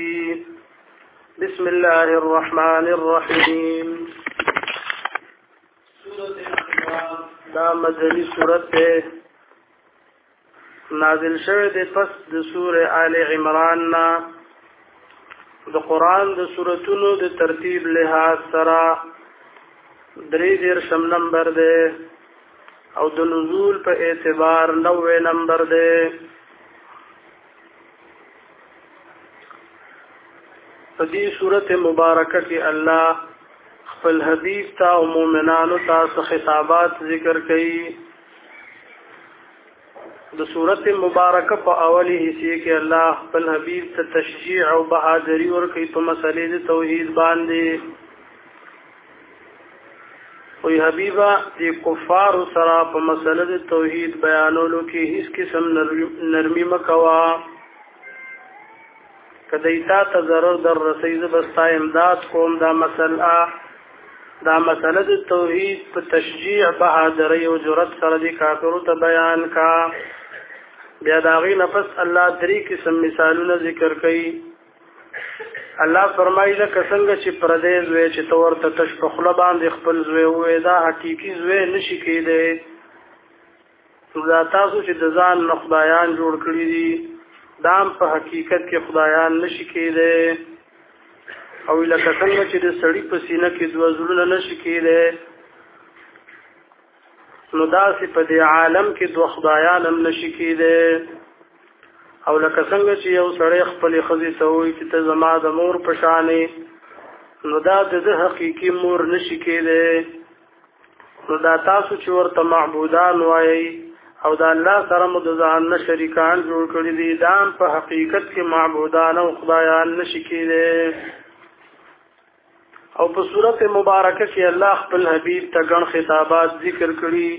بسم الله الرحمن الرحيم دا مدني صورت نازل شوه د پس د سوره آل عمران نا د قران د سوراتونو د ترتیب لحاظ سره درې دیر شم نمبر ده او د نزول په اعتبار 90 نمبر ده په دې سورته مبارکه کې الله خپل حبيب ته او مؤمنانو ته خطابات ذکر کړي د سورته مبارکه په اولی حصے کې الله خپل حبيب ته تشجيع او بهادری ورکړي په مسلې د توحید باندې وی حبیبا د کفار سره په مسله د توحید بیانولو کې هیڅ قسم نرمي مکوا کدی تا ته ضرر در رسید بستا امداد کوم دا مسله دا مسله د توحید په تشجیع بهادرۍ او جرأت سره د کافرو ته بیان کا بیا دا غي نفس الله درې قسم مثالونه ذکر کړي الله فرمایي لکه څنګه چې پردې زوی چې تو ورته تش په خوله باندې خپل زوی وې دا حقيقي زوی نشي کېدی دا تاسو چې د ځان نه خدایان جوړ کړی دي دا په حقیقت کې خدایان نشي کېدی او لکه څنګه چې د سړی په سینه کې دوه زړونه نشي کېدی نو داسې په دې عالم کې دوه خدایان هم نشي کېدی او لکه څنګه چې یو سړی خپلې ښځې ته وایي چې ته زما د مور په شانې نو دا د ده حقیقي مور نشي کېدی نو دا تاسو چې ورته معبودان وایي او دا الله سره مو د ځان نه شریکان جوړ کړي دي دا په حقیقت کې معبودان او خدایان نشي کېدی او په صورت مبارکه کې الله خپل حبيب ته ګڼ خطابات ذکر کړي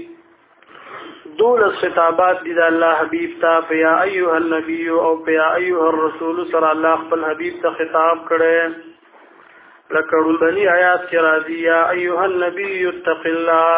دولس خطابات دي د الله حبيب ته په يا ايها النبي او په يا ايها الرسول سره الله خپل حبيب ته خطاب کړي لکه وربني آیات کې راځي يا ايها النبي اتق الله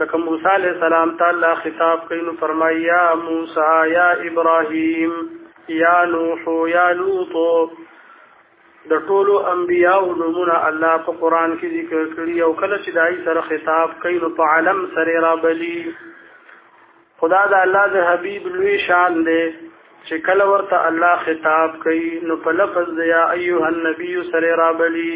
لکه موسی علیہ السلام تعالی خطاب کوي نو فرمایي یا موسی یا ابراهیم یا نوح یا لوط د ټولو انبیاء نمونه الله په قران کې ذکر کړی او کله چې دای سره خطاب کوي نو په عالم سره را بلی خدا د الله د حبيب لوی شان دی چې کله ورته الله خطاب کوي نو په لفظ د یا ایها النبی سره رابلی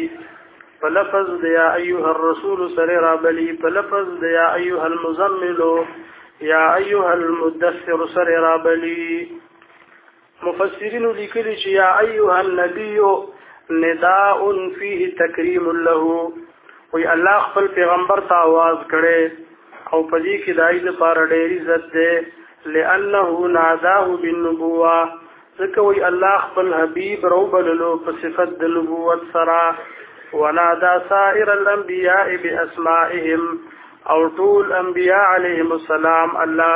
په لفظ د یا ایها الرسول سره رابلی په لفظ د یا ایها المزمل یا ایها المدثر سره رابلی مفسرینو لیکلي چې یا ایها النبی نداء فيه تکریم له وی الله خپل پیغمبر ته आवाज کړي او په دې کې دای د پاره ډېر عزت ده لانه ناداه بالنبوه ځکه وی الله خپل حبیب روبللو په صفت د نبوت سره ونادى سائر الانبیاء باسمائهم او ټول انبیاء علیهم السلام الله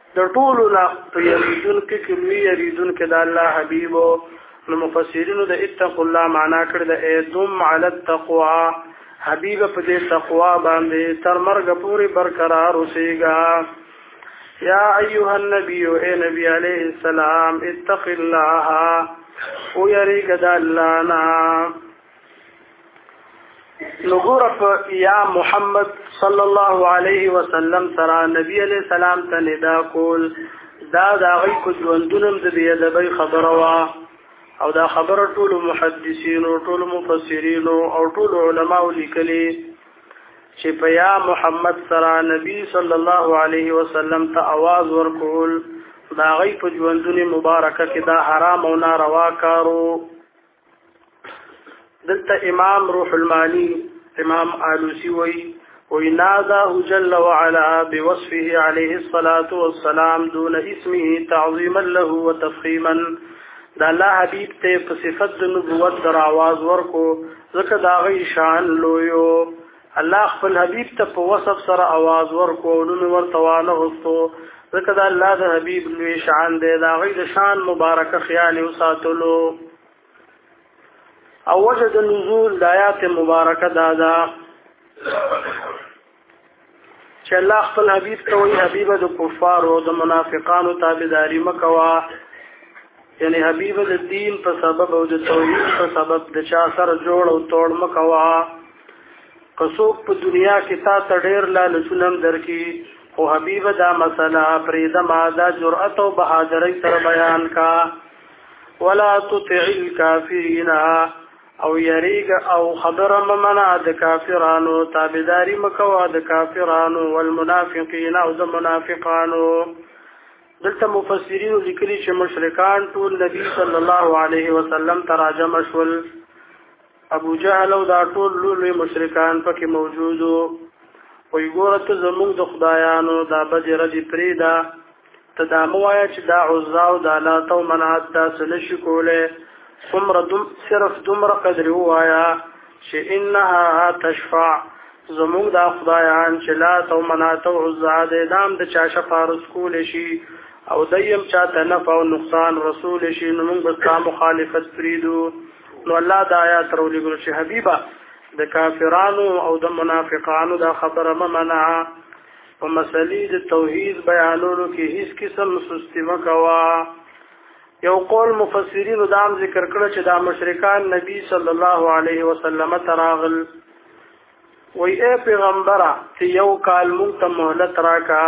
د ټولو نه په یریدونکو کې لوی یریدونکی د الله حبیب نو مفسرینو د اتقوا الله معنا کړی د ایدم علی التقوا حبیب په دې تقوا باندې تر مرګ پورې برقرار اوسېږي یا ایها النبی او اے نبی علیه السلام اتق الله او یریګ د الله نه نګور په یا محمد صلی الله علیه وسلم سره نبی علیہ السلام ته ندا کول دا دا غي کو ژوندونم د بیا د بی خبره وا او دا خبره ټول محدثین او ټول مفسرین او ټول علما لیکلي چې په یا محمد سره نبی صلی الله علیه وسلم ته आवाज ورکول دا غي په ژوندونه مبارکه کې دا حرام او ناروا کارو دلته امام روح المانی امام آلوسی وی وی ناداه جل وعلا بوصفه عليه الصلاة والسلام دون اسمه تعظيما له وتفخيما دا الله حبيب ته په صفت د نبوت در آواز ورکو ځکه دا غي شان لویو الله خپل حبيب ته په وصف سره आवाज ورکو او نوم ورته وانه غوښتو ځکه دا الله د حبيب لوی شان دی دا غي د شان مبارک خیال او ساتلو او وجه د نزول د آیات مبارکه دا ده چې الله خپل حبيب ته وي حبيب د کفار او د منافقانو تابعداري مکوا یعنی حبيب د دین په سبب او د توحید په سبب د چا سره جوړ او توړ مکوا قصوب په دنیا کې تا ته ډېر لالچونه هم درکي خو حبیب دا مسله پرېده ما دا جرأت او بهادرۍ سره بیان کا ولا تطع الكافرین او یریګ او خبر ممنع د کافرانو تابعداري مکوا د کافرانو والمنافقین او د منافقانو دلته مفسرین لیکلي چې مشرکان ټول نبی صلی الله علیه وسلم تراجم شول ابو جهل او دا ټول لوی مشرکان پکې موجود وو وی ګوره ته زموږ د خدایانو دا بدې ردې پرېږده ته دا مه وایه چې دا عزا او دا لات او منات دا څه نه شي کولی څومره دوم صرف دومره قدر ووایه چې انها تشفع زموږ دا خدایان چې لات او منات او عزا دې دام د چا شفارس کولی شي او دیم چاته نفع او نقصان رسول شي نو موږ به مخالفت پریدو نو الله دا آیات راولېږلو چې حبیبه د کافرانو او د منافقانو دا خبره مه منع په مسلې د توحید بیانولو کې هیڅ قسم سستی مه کوه یو قول مفسرینو دا هم ذکر کړ چې دا مشرکان نبی صلی الله علیه وسلم تراغل وی اے پیغمبره ته یو کال مونږ ته مهلت راکا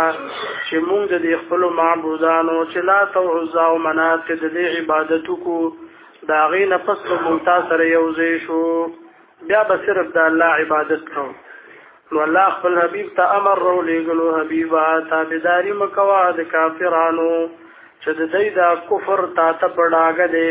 چې مونږ د خپل معبودانو چې لا تو عزا او منات د دې عبادت کو دا غي نه پس مونږ تا سره یو ځای شو بیا به صرف د الله عبادت کوو نو الله خپل حبیب ته امر رو لګلو حبیبا تابعداري مکوا د کافرانو چې د دې دا کفر تا ته پړاګه دي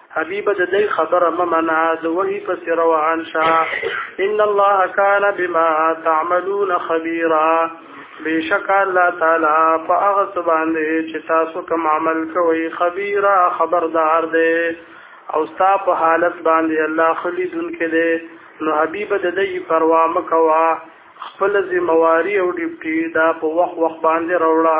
حبيب د دې خبره ممنع د وحي پس روان شه ان الله كان بما تعملون خبيرا بشک الله تعالی په هغه سبحانه چې تاسو کوم عمل کوي خبيرا خبردار دی او ستا په حالت باندې الله خلیدون کې دی نو حبيب د دې پروا مکوا خپل ذمہواری او ډیوټي دا په وخت وخت باندې راوړه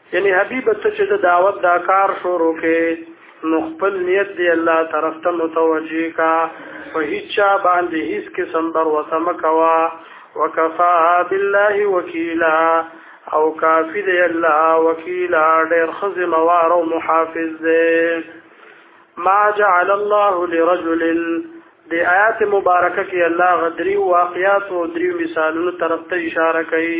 یعنی حبیب ته چې د دعوت دا کار شروع کې نو خپل نیت دی الله طرف ته متوجه کا په هیڅ باندې هیڅ قسم بر وسم کوا وکفا بالله وکیلا او کافی دی الله وکیلا ډیر خزم وار او محافظ دی ما جعل الله لرجل د آیات مبارکه کې الله غدری واقعات او دریو مثالونو طرف ته اشاره کوي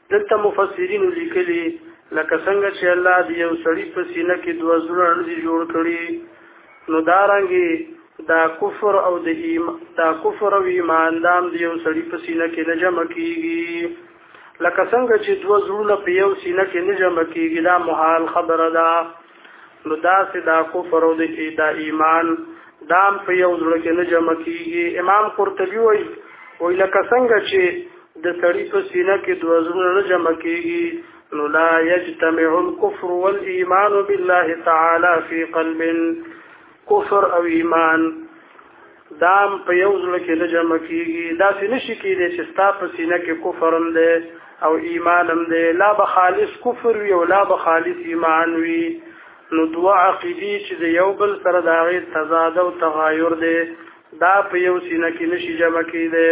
دلته مفسرینو لیکلي لکه څنګه چې الله د یو سړي په سینه کې دوه زړه ندي جوړ کړي نو دا رنګې دا کفر او د ایمان دا کفر او ایمان دام د یو سړي په سینه کې نه جمع کیږي لکه څنګه چې دوه زړونه په یو سینه کې نه جمع کیږي دا محال خبره ده نو دا سي دا کفر او د دا ایمان دام په یو ځل کې نه جمع کیږي امام قرطبي وایي وی لکه څنګه چې د سړی په سینه کې دوه زړه نه جمع کیږي نو لا یجتمع الكفر والايمان بالله تعالی في قلب كفر او ایمان دا هم په یو زړه کې نه جمع کېږي داسې نه شي کېدی چې ستا په سینه کې کفر هم دی او ایمان هم دی لا به خالص کفر وي او لا به خالص ایمان وي نو دوه عقیدې چې د یو بل سره د هغې تضاد او تغایر دی دا په یو سینه کې نه شي جمع کېدی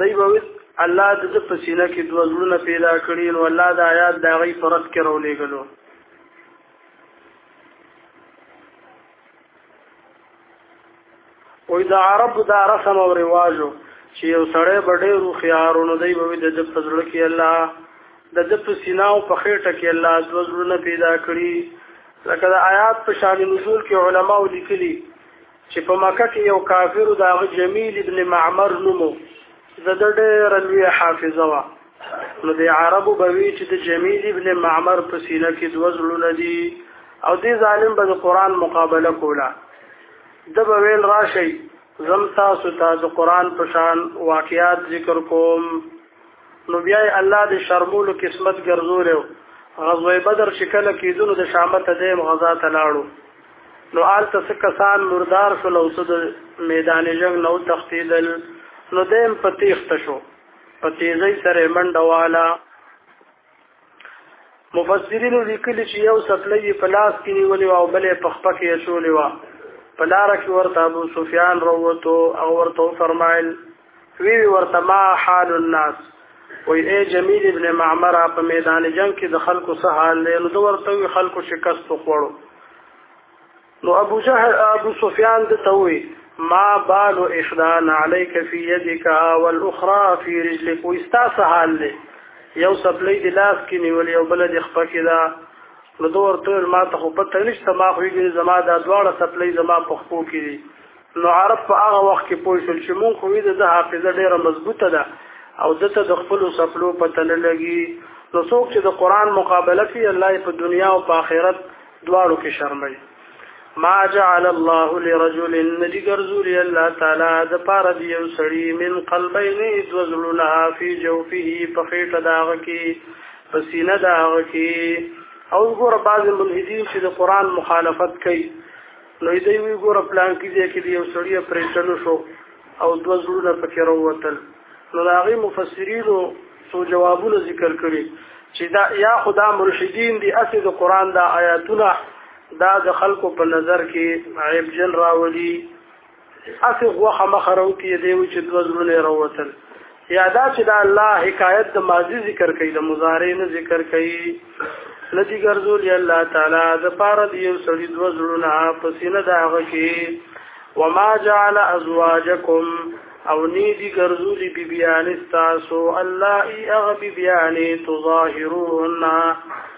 دی به وي الله د دې په سینه کې دوه زړونه پیدا کړي نو الله د آیات د هغې په رد کې راولېږلو وایي د عربو دا رسم او رواج و چې یو سړی به ډېر هوښیار و نو دی به وي د ده په زړه کې الله د ده په سینه او په خېټه کې الله دوه زړونه پیدا کړي لکه د آیات په شان نزول کې علماو لیکلي چې په مکه کې یو کافر د هغه جمیل ابن معمر نومو د د ډېر لوی حافظه وا نو د عربو به وی چې د جمیل ابن معمر په سینه کې دوه زړونه دي او دې ظالم به د قران مقابله کوله د به ویل راشي زم تاسو ته د قران په شان واقعات ذکر کوم نو بیا الله د شرمولو قسمت ګرځولیو غزوه بدر شکل کېدونو د شامت دیم غزا ته لاړو نو آل تاسو کسان مردار شول او څه د میدان جنگ نو تختیدل نو دیم په تیخت شو په تیزی سره منډه والا مفسرین لیکلي چې یو سپلې په لاس کې نیولې او بلې په خپه کې شولې و په لار کې ورته ابو سفیان وروته او ورته فرمایل وی ورته ما حال الناس وی اے جمیل ابن معمر په میدان جنگ کې د خلکو سره حال دی نو د ورته خلکو شکست خوړو نو ابو جهل ابو سفیان د توي ما بال احدان عليك في يدك والاخرى في رجلك واستاس حال دی یو سپلې د لاس کې نیولې او بل د خپ کې دا نو دوه ورته ما ته خو پته نشته ما خو یې زما دا دواړه سپلې زما په خپو کې دي نو عرب په هغه وخت کې پوه شول چې مونږ خو ویده د حافظه ډیره مضبوطه ده او دته د خپل سفلو په تل لګي نو څوک چې د قران مقابله کوي الله په دنیا او په آخرت دواړو کې شرموي ما جعل الله لرجل ندی ګرځولي الله تعالی د پاره دی یو سړی من قلبین دوزلنا فی جوفه په خېټه داغه کې په سینه داغه کې او ګور بعض ملحدین چې د قران مخالفت کوي نو دې وی ګور پلان کې دې کې دې یو سړی اپریشن شو او دوه زړونه پکې راوتل نو هغه مفسرینو څو جوابونه ذکر کړي چې دا یا خدا مرشدین دي اسې د قران دا آیاتونه دا د خلکو په نظر کې عیب جن راولي اسی غوخه مخرو کې دی چې د وزرونه راوتل یا دا چې دا الله حکایت د ماضی ذکر کوي د مضارع نه ذکر کوي لدی ګرځول الله تعالی د پاره دی یو سړي د وزرونه په سینه دا هغه کې وما جعل ازواجکم او نی دی ګرځول بی بیان استاسو الله ای اغبی بیان تظاهرون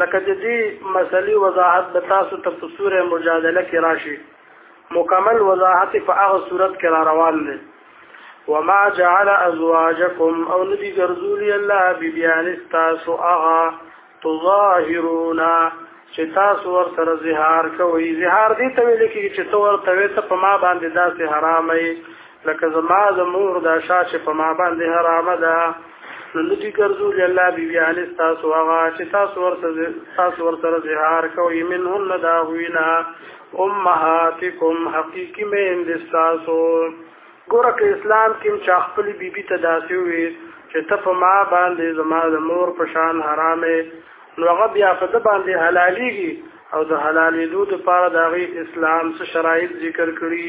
لکه د دې مسلې وضاحت به تاسو ته په سوره مجادله کې راشي مکمل وضاحت په هغه صورت کې را روان دی وما جعل ازواجكم او ندی ګرځولي الله بيبيان تاسو اغا تظاهرون چې تاسو ور سره زهار کوي زهار دي ته ویل کېږي چې تو ورته وې ته په ما باندې داسې حرامه لکه زما د مور دا شا چې په ما باندې حرامه ده نو ندی ګرځولي الله بی بی علی تاسو هغه چې تاسو ورته تاسو ورته زهار کوي منهن داوینا امهاتکم حقیقی مې اندستاسو ګوره که اسلام کې چا خپل بی بی ته داسې وي چې ته په ما باندې زما د مور په شان حرامه نو هغه بیا په د باندې حلاليږي او د حلالې دود لپاره د اسلام څخه شرایط ذکر کړی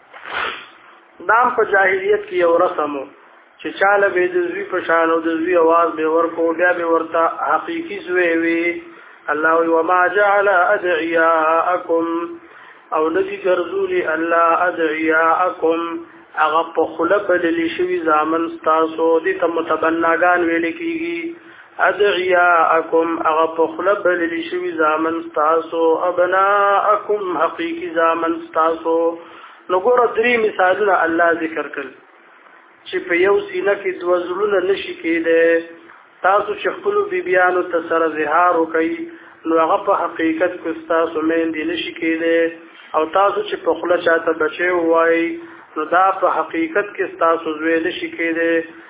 دام په جاهلیت کې یو رسم چې چاله به د زوی په شان او د زوی आवाज به ورکو بیا به ورته حقيقي زوی وي الله وما جعل ادعياءكم او ندی ګرځولي الله ادعياءكم هغه په خله بللی شوی ځامن تاسو دې ته متبناګان ویل کیږي ادعیاءکم اغا پخلا بللی شوی زامن ستاسو ابناءکم حقیقی زامن ستاسو نګور درې مثالونه الله ذکر کړل چې په یو سینه کې دوه زړونه نشي کېده تاسو چې خپل بیبيانو ته سره زهار وکړي نو هغه په حقیقت کې تاسو مين دي نشي کېده او تاسو چې په خلا چاته بچي وای نو دا په حقیقت کې تاسو زوی نشي کېده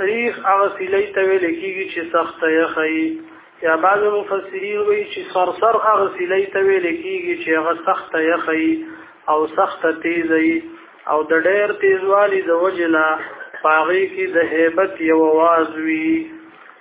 ریخ هغه سیلې ته ویل کېږي چې سخت یخی یا بعض مفسرین وایي چې سرسر هغه سیلې ته ویل کېږي چې هغه سخت یخی او سخت تیزی او د ډېر تیزوالي د وجنه پاغي کې د هیبت یو आवाज وی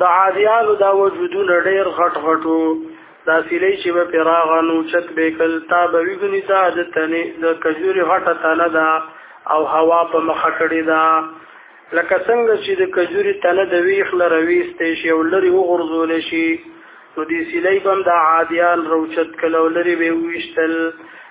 د عادیانو دا وجودونه ډېر غټ غټو دا سیلې چې به پراغنو چت به کل تا به وګنی دا د تنې د کجوري غټه تنه دا او هوا په مخه کړې دا لکه څنګه چې د کجوري تنه د ویخ لرويستې شي او لري وغورځول شي نو دې سیلې بم د عادیان روچت کله لري به ویشتل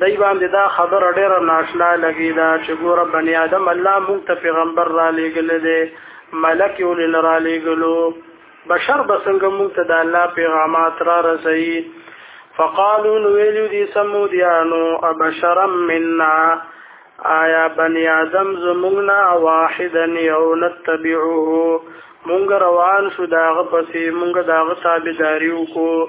دای باندې دا خبره ډیره ناشنا لګی دا چې ګوره بنی آدم الله مونږ ته پیغمبر را لېږل دی ملک یو لن را لېږلو بشر بسنګ مونږ ته د الله پیغامات را رسي فقالوا ویلو دي سمودیانو ابشرا منا آیا بنی آدم زمونږنا واحدا یو نتبعه مونږ روان شو داغه پسې مونږ داغه تابعداري وکړو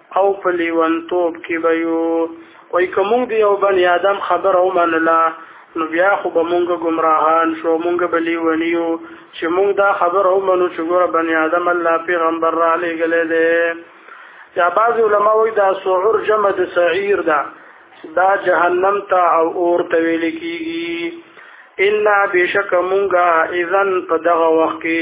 او په لیونتوب کې به یو وای که مونږ د یو بني آدم خبره ومنله نو بیا خو به مونږ ګمراهان شو مونږ به لیونیو چې مونږ دا خبر او منو چې ګوره بنی آدم الله پیغمبر را لېږلی دی یا بعض علما وایي دا سعور جمع د سعیر ده دا جهنم ته او اور ته ویل کیږي ان بشک مونږه اذن په دغه وخت کې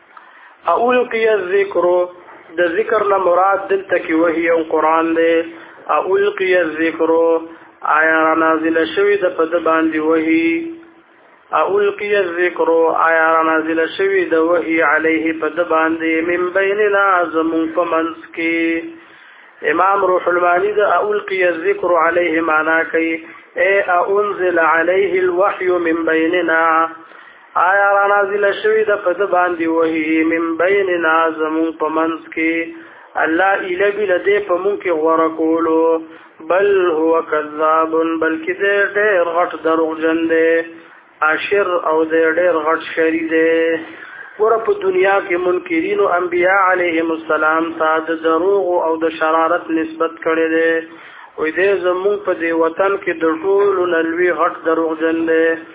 اول کې ذکر د ذکر نه مراد دلته کې وحي او قران دی اول کې ذکر آیا را نازل شوی د پد باندې وحي اول کې ذکر آیا را نازل شوی د وحي عليه پد باندې من بیننا زمون په منځ کې امام روح المانی د اول کې ذکر عليه معنا کوي اي انزل عليه الوحي من بيننا آیا را نازل شوی د پد باندې وحی من بیننا زمون په منځ کې الله اله بل دې په مونږ کې غوړه کولو بل هو کذاب بلکې دې ډېر غټ دروغجن دی اشر او دې ډېر غټ شری دی ور په دنیا کې منکرین او انبیاء علیهم السلام ته د دروغ او د شرارت نسبت کړي دي وې دې زمون په دې وطن کې د ټولو نلوي غټ دروغجن دی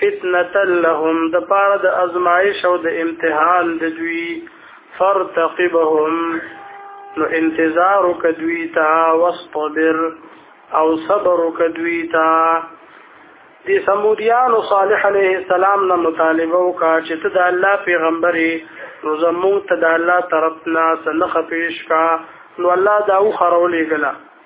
فتنة لهم د پاره د ازمایش او د امتحان د دوی فرتقبهم نو انتظار وکدوی تا واصطبر او صبر وکدوی تا د سمودیان او صالح علیه السلام نه مطالبه وکا چې ته د الله پیغمبري نو زمونږ ته د الله طرف نه سنخ پیش کا نو الله دا و خرولې غلا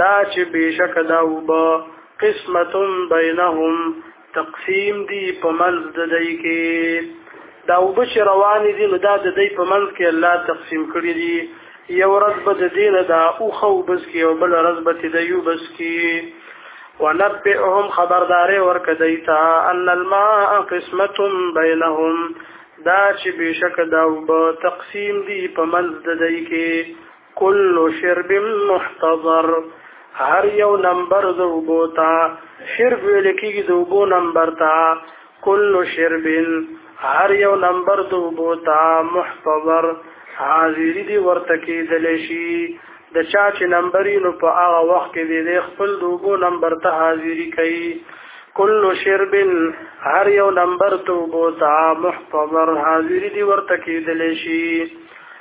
دا چې بشک دا وبا قسمت بینهم تقسیم دی په منځ د دای کې دا وبش روان دي نو دا د دې په منځ کې الله تقسیم کړی دي یو ورځ به د دین دا او خو بس کې او بل ورځ به د یو بس کې ونبئهم خبرداري ورکه دیتا ان الماء قسمت بینهم دا چې بشک دا وب تقسیم دی په منځ د دای کې کل شرب محتضر هر یو نمبر د اوبو ته شرب ویل کېږي د اوبو نمبر ته کل شرب هر یو نمبر د اوبو ته محتضر حاضری دی ورته کېدل شي د چا چې نمبرې نو په هغه وخت کې دی د خپل د اوبو نمبر ته حاضری کوي کل شرب هر یو نمبر ته اوبو ته محتضر حاضری دی ورته کېدل شي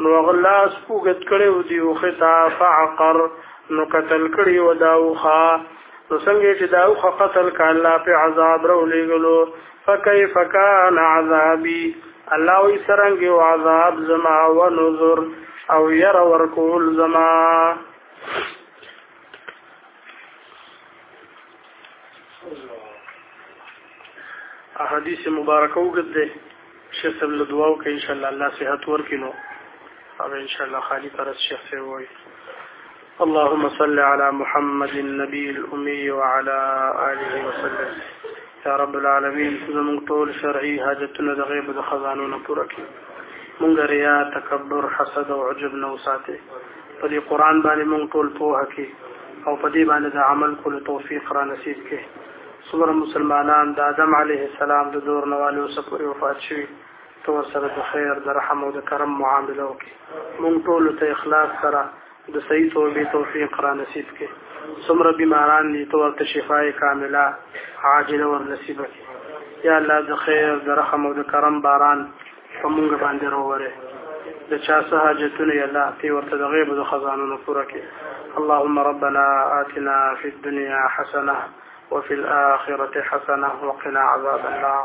نو هغه لاس اوږد کړی و دي اوښې ته فعقر نو قتل کړی و دا اوښه نو څنګه چې دا اوښه قتل که الله پې عذاب راولېږلو فکیف کان عذابي الله وی سرنګ او عذاب زما و نذر او ير ورکول زما احادیث مبارکه وګد شیخ صاحب له دعاو کې ان شاء الله الله صحت ورکړي نو او ان شاء الله خالي پرس شیخ صاحب وایي اللهم صل على محمد النبي الأمي وعلى آله وسلم يا رب العالمين زمون طول شرعي حاجتنا د غیب د خزانو نه پوره کړي مونږ ریا تکبر حسد او عجب نه وساتي په دې قران باندې مونږ ټول پوهه کړي او په دې باندې د عمل کولو توفیق را نصیب کړي څومره مسلمانان د آدم علیه السلام د دور نوالي اوسه پورې وفات شوي ته ورسره د خیر د رحم او د کرم معامله وکړي مونږ ټولو ته اخلاص سره د صحیح توبې توفیق را نصیب کړي څومره بیماران دي ته ورته شفای کامله عاجله ور نصیب کړي یا الله د خیر د رحم او د کرم باران په مونږ باندې راوره د چا څه حاجتونه یا الله تی ورته د غیب د خزانونو پوره کړي اللهم ربنا آتنا في الدنيا حسنه وفي الآخرة حسنة وقنا عذاب الله